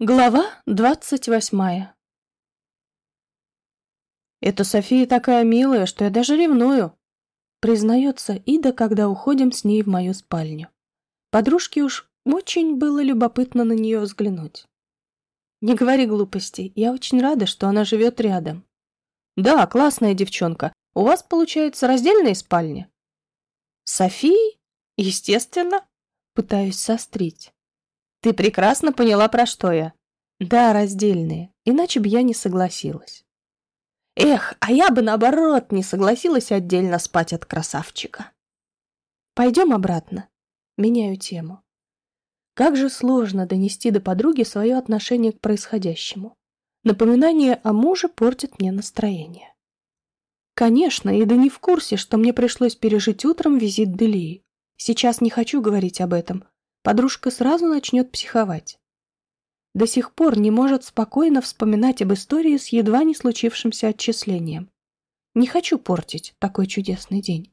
Глава двадцать восьмая «Эта София такая милая, что я даже ревную», признается Ида, когда уходим с ней в мою спальню. Подружке уж очень было любопытно на нее взглянуть. «Не говори глупостей, я очень рада, что она живет рядом». «Да, классная девчонка. У вас, получается, раздельные спальни?» «Софии? Естественно». Пытаюсь сострить. Ты прекрасно поняла, про что я. Да, раздельные, иначе бы я не согласилась. Эх, а я бы наоборот не согласилась отдельно спать от красавчика. Пойдем обратно. Меняю тему. Как же сложно донести до подруги свое отношение к происходящему. Напоминание о муже портит мне настроение. Конечно, Ида не в курсе, что мне пришлось пережить утром визит Делии. Сейчас не хочу говорить об этом, подружка сразу начнет психовать. До сих пор не может спокойно вспоминать об истории с едва не случившимся отчислением. Не хочу портить такой чудесный день.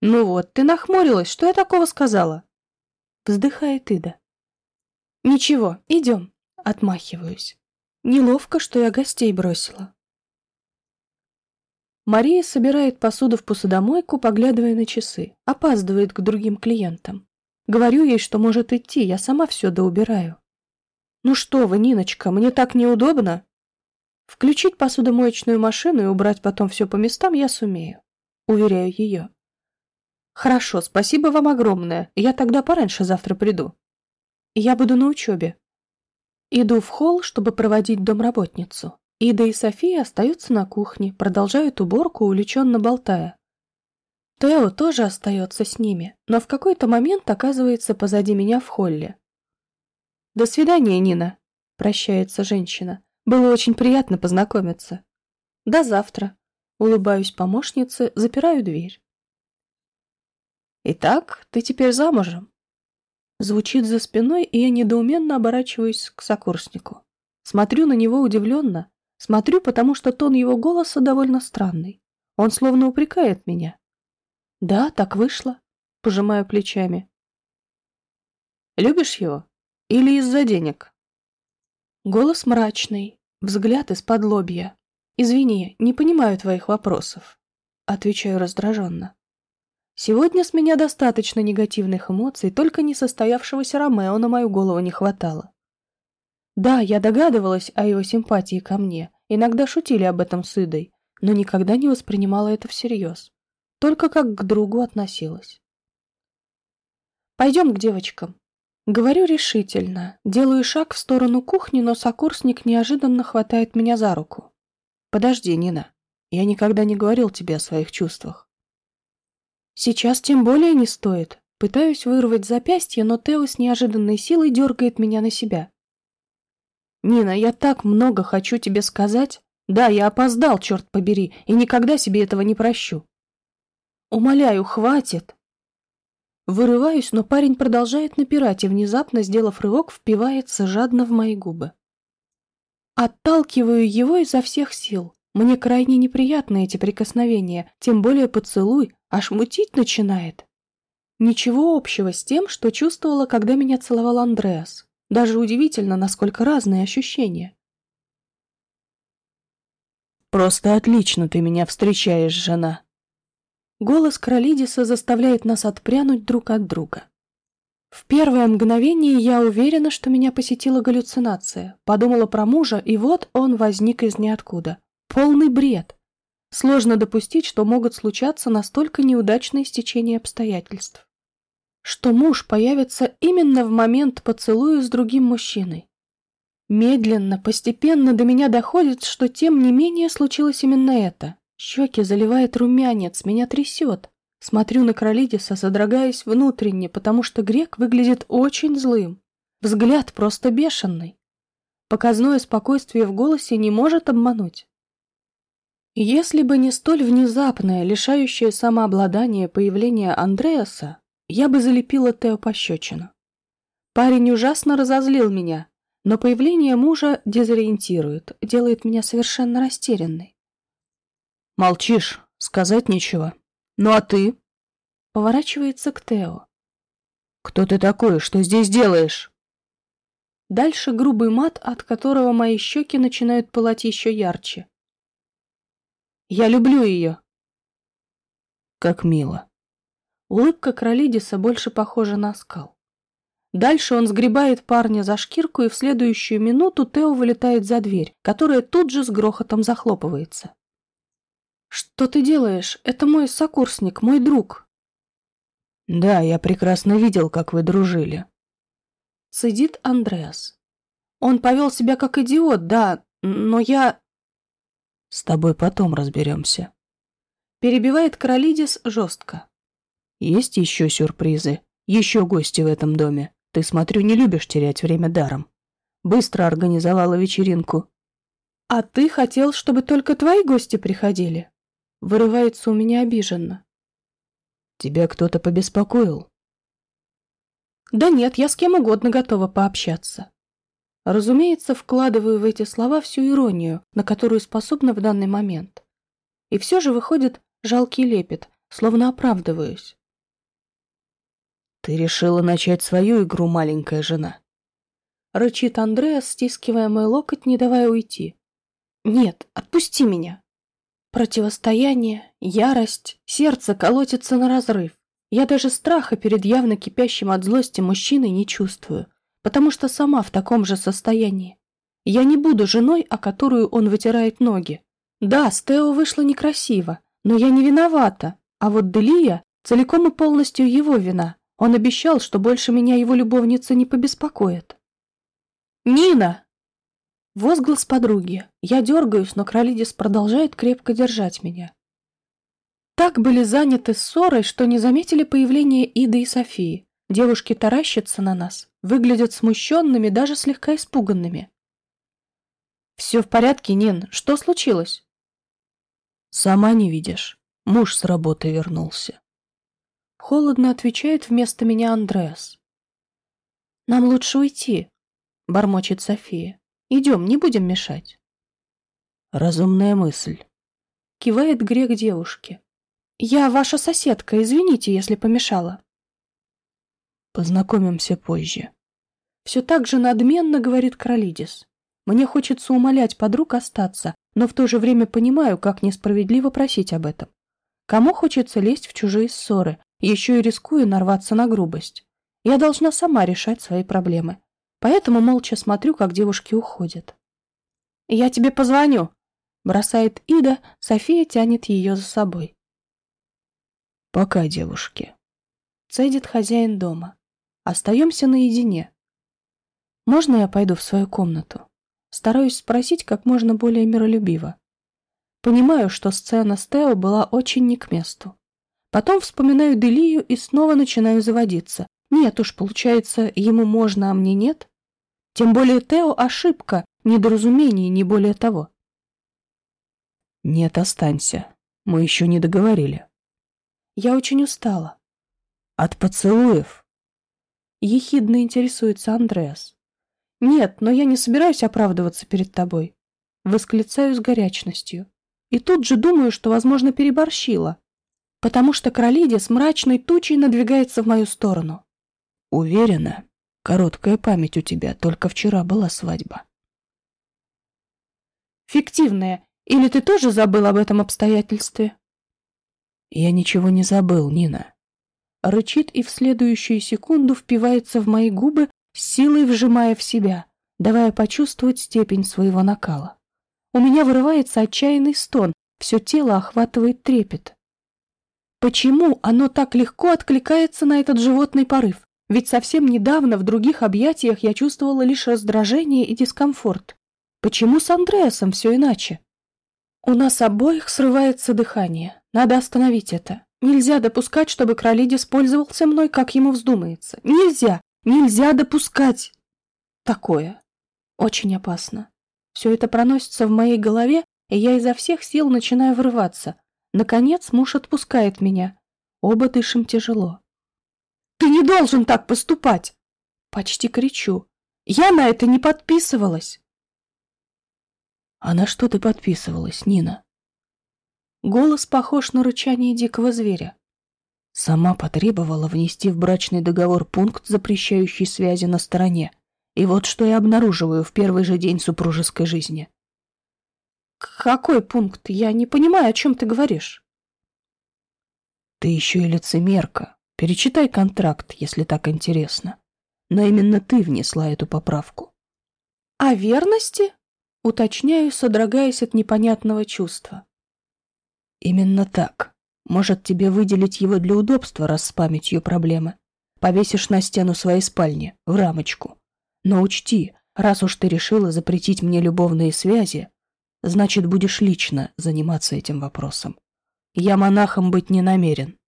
«Ну вот, ты нахмурилась, что я такого сказала?» Вздыхает Ида. «Ничего, идем», — отмахиваюсь. Неловко, что я гостей бросила. Мария собирает посуду в посудомойку, поглядывая на часы. Опаздывает к другим клиентам. Говорю ей, что может идти, я сама все доубираю. Ну что вы, Ниночка, мне так неудобно. Включить посудомоечную машину и убрать потом все по местам я сумею. Уверяю ее. Хорошо, спасибо вам огромное. Я тогда пораньше завтра приду. Я буду на учебе. Иду в холл, чтобы проводить домработницу. Ида и София остаются на кухне, продолжают уборку, увлеченно болтая. Тео тоже остается с ними, но в какой-то момент оказывается позади меня в холле. «До свидания, Нина», — прощается женщина. «Было очень приятно познакомиться». «До завтра», — улыбаюсь помощнице, запираю дверь. «Итак, ты теперь замужем?» Звучит за спиной, и я недоуменно оборачиваюсь к сокурснику. Смотрю на него удивленно. Смотрю, потому что тон его голоса довольно странный. Он словно упрекает меня. Да, так вышло. Пожимаю плечами. Любишь его? Или из-за денег? Голос мрачный, взгляд из-под лобья. Извини, не понимаю твоих вопросов. Отвечаю раздраженно. Сегодня с меня достаточно негативных эмоций, только несостоявшегося Ромео на мою голову не хватало. Да, я догадывалась о его симпатии ко мне, иногда шутили об этом с Идой, но никогда не воспринимала это всерьез только как к другу относилась. «Пойдем к девочкам». Говорю решительно, делаю шаг в сторону кухни, но сокурсник неожиданно хватает меня за руку. «Подожди, Нина, я никогда не говорил тебе о своих чувствах». «Сейчас тем более не стоит. Пытаюсь вырвать запястье, но Тео с неожиданной силой дергает меня на себя. «Нина, я так много хочу тебе сказать. Да, я опоздал, черт побери, и никогда себе этого не прощу. Умоляю, хватит. Вырываюсь, но парень продолжает напирать и, внезапно, сделав рывок, впивается жадно в мои губы. Отталкиваю его изо всех сил. Мне крайне неприятны эти прикосновения, тем более поцелуй, аж мутить начинает. Ничего общего с тем, что чувствовала, когда меня целовал Андреас. Даже удивительно, насколько разные ощущения. «Просто отлично ты меня встречаешь, жена», Голос Кролидиса заставляет нас отпрянуть друг от друга. В первое мгновение я уверена, что меня посетила галлюцинация. Подумала про мужа, и вот он возник из ниоткуда. Полный бред. Сложно допустить, что могут случаться настолько неудачные стечения обстоятельств. Что муж появится именно в момент поцелуя с другим мужчиной. Медленно, постепенно до меня доходит, что тем не менее случилось именно это. Щеки заливает румянец, меня трясет. Смотрю на Кролидиса, содрогаясь внутренне, потому что грек выглядит очень злым. Взгляд просто бешеный. Показное спокойствие в голосе не может обмануть. Если бы не столь внезапное, лишающее самообладания появление Андреаса, я бы залепила Тео пощечину. Парень ужасно разозлил меня, но появление мужа дезориентирует, делает меня совершенно растерянной. Молчишь, сказать нечего. Ну а ты? Поворачивается к Тео. Кто ты такой, что здесь делаешь? Дальше грубый мат, от которого мои щеки начинают пылать еще ярче. «Я люблю ее!» «Как мило!» Улыбка Кролидиса больше похожа на скал. Дальше он сгребает парня за шкирку, и в следующую минуту Тео вылетает за дверь, которая тут же с грохотом захлопывается. «Что ты делаешь? Это мой сокурсник, мой друг!» «Да, я прекрасно видел, как вы дружили». Цедит Андреас. «Он повел себя как идиот, да, но я...» «С тобой потом разберемся». Перебивает Королидис жестко. «Есть еще сюрпризы? Еще гости в этом доме?» Ты, смотрю, не любишь терять время даром. Быстро организовала вечеринку. А ты хотел, чтобы только твои гости приходили? Вырывается у меня обиженно. Тебя кто-то побеспокоил? Да нет, я с кем угодно готова пообщаться. Разумеется, вкладываю в эти слова всю иронию, на которую способна в данный момент. И все же выходит жалкий лепет, словно оправдываюсь. «Ты решила начать свою игру, маленькая жена?» Рычит Андреас, стискивая мой локоть, не давая уйти. «Нет, отпусти меня!» Противостояние, ярость, сердце колотится на разрыв. Я даже страха перед явно кипящим от злости мужчиной не чувствую, потому что сама в таком же состоянии. Я не буду женой, о которую он вытирает ноги. Да, с Тео вышло некрасиво, но я не виновата, а вот Делия целиком и полностью его вина. Он обещал, что больше меня его любовница не побеспокоит. «Нина!» Возглас подруги. Я дергаюсь, но Кролидис продолжает крепко держать меня. Так были заняты ссорой, что не заметили появления Иды и Софии. Девушки таращатся на нас, выглядят смущенными, даже слегка испуганными. «Все в порядке, Нин. Что случилось?» «Сама не видишь. Муж с работы вернулся». Холодно отвечает вместо меня Андреас. «Нам лучше уйти», — бормочет София. «Идем, не будем мешать». «Разумная мысль», — кивает грех девушке. «Я ваша соседка, извините, если помешала». «Познакомимся позже». Все так же надменно говорит Кролидис. Мне хочется умолять подруг остаться, но в то же время понимаю, как несправедливо просить об этом. Кому хочется лезть в чужие ссоры, еще и рискую нарваться на грубость. Я должна сама решать свои проблемы. Поэтому молча смотрю, как девушки уходят. «Я тебе позвоню», — бросает Ида, София тянет ее за собой. «Пока, девушки», — цедит хозяин дома. Остаемся наедине. «Можно я пойду в свою комнату?» Стараюсь спросить как можно более миролюбиво. Понимаю, что сцена с Тео была очень не к месту. Потом вспоминаю Делию и снова начинаю заводиться. Нет уж, получается, ему можно, а мне нет? Тем более Тео ошибка, недоразумение, не более того. Нет, останься. Мы еще не договорили. Я очень устала. От поцелуев? Ехидно интересуется Андреас. Нет, но я не собираюсь оправдываться перед тобой. Восклицаю с горячностью. И тут же думаю, что, возможно, переборщила потому что Кролиди с мрачной тучей надвигается в мою сторону. Уверена, короткая память у тебя, только вчера была свадьба. Фиктивная. Или ты тоже забыл об этом обстоятельстве? Я ничего не забыл, Нина. Рычит и в следующую секунду впивается в мои губы, силой вжимая в себя, давая почувствовать степень своего накала. У меня вырывается отчаянный стон, все тело охватывает трепет. Почему оно так легко откликается на этот животный порыв? Ведь совсем недавно в других объятиях я чувствовала лишь раздражение и дискомфорт. Почему с Андреасом все иначе? У нас обоих срывается дыхание. Надо остановить это. Нельзя допускать, чтобы Кролидис пользовался мной, как ему вздумается. Нельзя! Нельзя допускать! Такое. Очень опасно. Все это проносится в моей голове, и я изо всех сил начинаю врываться, Наконец муж отпускает меня. Оба дышим тяжело. «Ты не должен так поступать!» Почти кричу. «Я на это не подписывалась!» «А на что ты подписывалась, Нина?» Голос похож на рычание дикого зверя. Сама потребовала внести в брачный договор пункт, запрещающий связи на стороне. И вот что я обнаруживаю в первый же день супружеской жизни. Какой пункт? Я не понимаю, о чем ты говоришь. Ты еще и лицемерка. Перечитай контракт, если так интересно. Но именно ты внесла эту поправку. О верности? Уточняю, содрогаясь от непонятного чувства. Именно так. Может, тебе выделить его для удобства, раз с памятью проблемы. Повесишь на стену своей спальни, в рамочку. Но учти, раз уж ты решила запретить мне любовные связи, значит, будешь лично заниматься этим вопросом. Я монахом быть не намерен.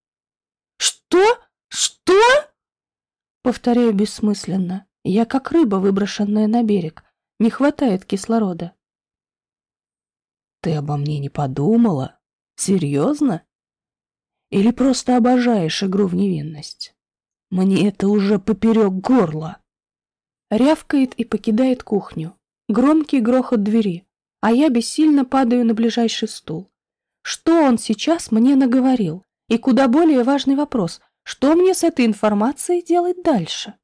Что? Что? Повторяю бессмысленно. Я как рыба, выброшенная на берег. Не хватает кислорода. Ты обо мне не подумала? Серьезно? Или просто обожаешь игру в невинность? Мне это уже поперек горла. Рявкает и покидает кухню. Громкий грохот двери, а я бессильно падаю на ближайший стул. Что он сейчас мне наговорил? И куда более важный вопрос, что мне с этой информацией делать дальше?